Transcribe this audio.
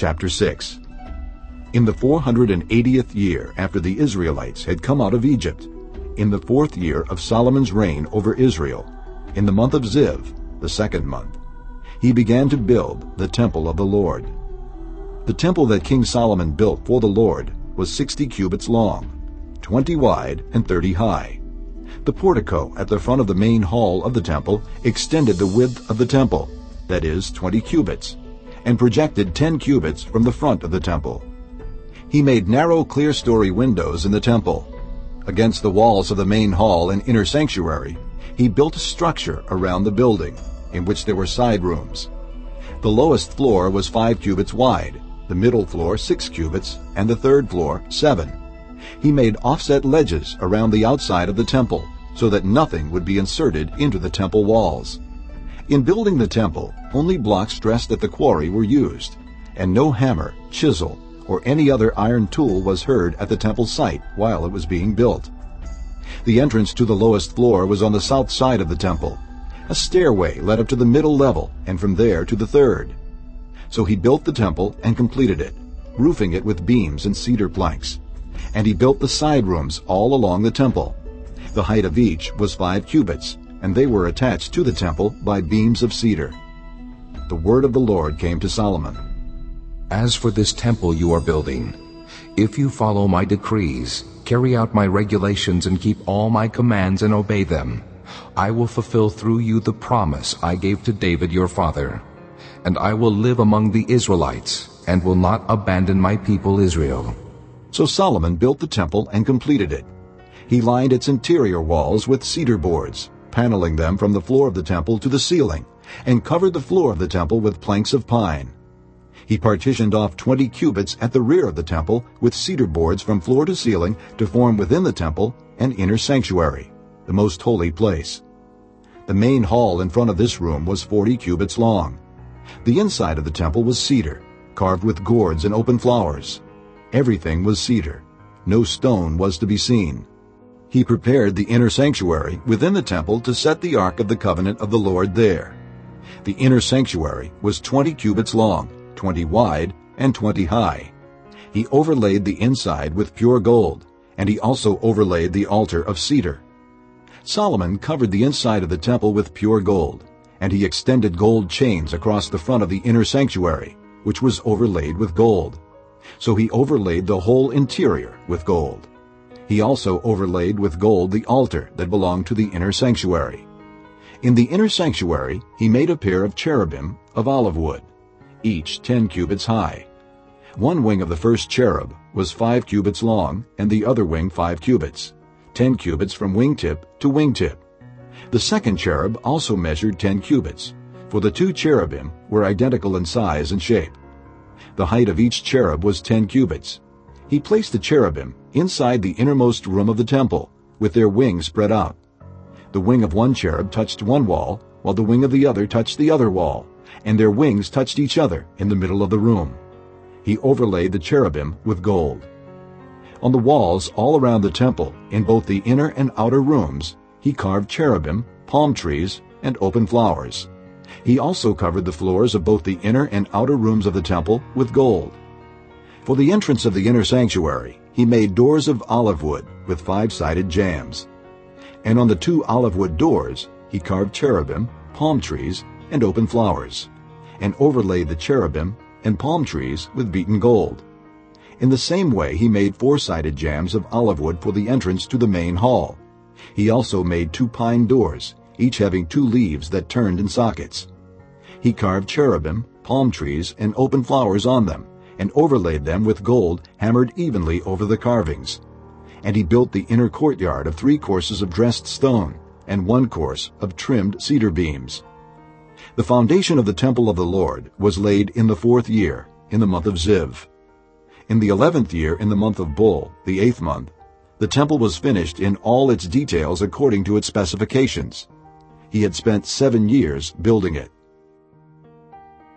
Chapter 6 In the 480th year after the Israelites had come out of Egypt, in the fourth year of Solomon's reign over Israel, in the month of Ziv, the second month, he began to build the temple of the Lord. The temple that King Solomon built for the Lord was sixty cubits long, twenty wide and thirty high. The portico at the front of the main hall of the temple extended the width of the temple, that is, twenty cubits, and projected ten cubits from the front of the temple. He made narrow clerestory windows in the temple. Against the walls of the main hall and inner sanctuary, he built a structure around the building, in which there were side rooms. The lowest floor was five cubits wide, the middle floor six cubits, and the third floor seven. He made offset ledges around the outside of the temple, so that nothing would be inserted into the temple walls. In building the temple, only blocks dressed at the quarry were used, and no hammer, chisel, or any other iron tool was heard at the temple site while it was being built. The entrance to the lowest floor was on the south side of the temple. A stairway led up to the middle level, and from there to the third. So he built the temple and completed it, roofing it with beams and cedar planks. And he built the side rooms all along the temple. The height of each was five cubits, and they were attached to the temple by beams of cedar. The word of the Lord came to Solomon. As for this temple you are building, if you follow my decrees, carry out my regulations, and keep all my commands and obey them, I will fulfill through you the promise I gave to David your father. And I will live among the Israelites, and will not abandon my people Israel. So Solomon built the temple and completed it. He lined its interior walls with cedar boards, paneling them from the floor of the temple to the ceiling, and covered the floor of the temple with planks of pine. He partitioned off twenty cubits at the rear of the temple with cedar boards from floor to ceiling to form within the temple an inner sanctuary, the most holy place. The main hall in front of this room was forty cubits long. The inside of the temple was cedar, carved with gourds and open flowers. Everything was cedar. No stone was to be seen. He prepared the inner sanctuary within the temple to set the Ark of the Covenant of the Lord there. The inner sanctuary was twenty cubits long, twenty wide, and twenty high. He overlaid the inside with pure gold, and he also overlaid the altar of cedar. Solomon covered the inside of the temple with pure gold, and he extended gold chains across the front of the inner sanctuary, which was overlaid with gold. So he overlaid the whole interior with gold. He also overlaid with gold the altar that belonged to the inner sanctuary. In the inner sanctuary he made a pair of cherubim of olive wood, each ten cubits high. One wing of the first cherub was five cubits long, and the other wing five cubits, ten cubits from wingtip to wingtip. The second cherub also measured ten cubits, for the two cherubim were identical in size and shape. The height of each cherub was ten cubits, he placed the cherubim inside the innermost room of the temple, with their wings spread out. The wing of one cherub touched one wall, while the wing of the other touched the other wall, and their wings touched each other in the middle of the room. He overlaid the cherubim with gold. On the walls all around the temple, in both the inner and outer rooms, he carved cherubim, palm trees, and open flowers. He also covered the floors of both the inner and outer rooms of the temple with gold. For the entrance of the inner sanctuary, he made doors of olive wood with five-sided jambs. And on the two olive wood doors, he carved cherubim, palm trees, and open flowers, and overlaid the cherubim and palm trees with beaten gold. In the same way he made four-sided jambs of olive wood for the entrance to the main hall. He also made two pine doors, each having two leaves that turned in sockets. He carved cherubim, palm trees, and open flowers on them, and overlaid them with gold hammered evenly over the carvings. And he built the inner courtyard of three courses of dressed stone, and one course of trimmed cedar beams. The foundation of the temple of the Lord was laid in the fourth year, in the month of Ziv. In the eleventh year, in the month of Bul, the eighth month, the temple was finished in all its details according to its specifications. He had spent seven years building it.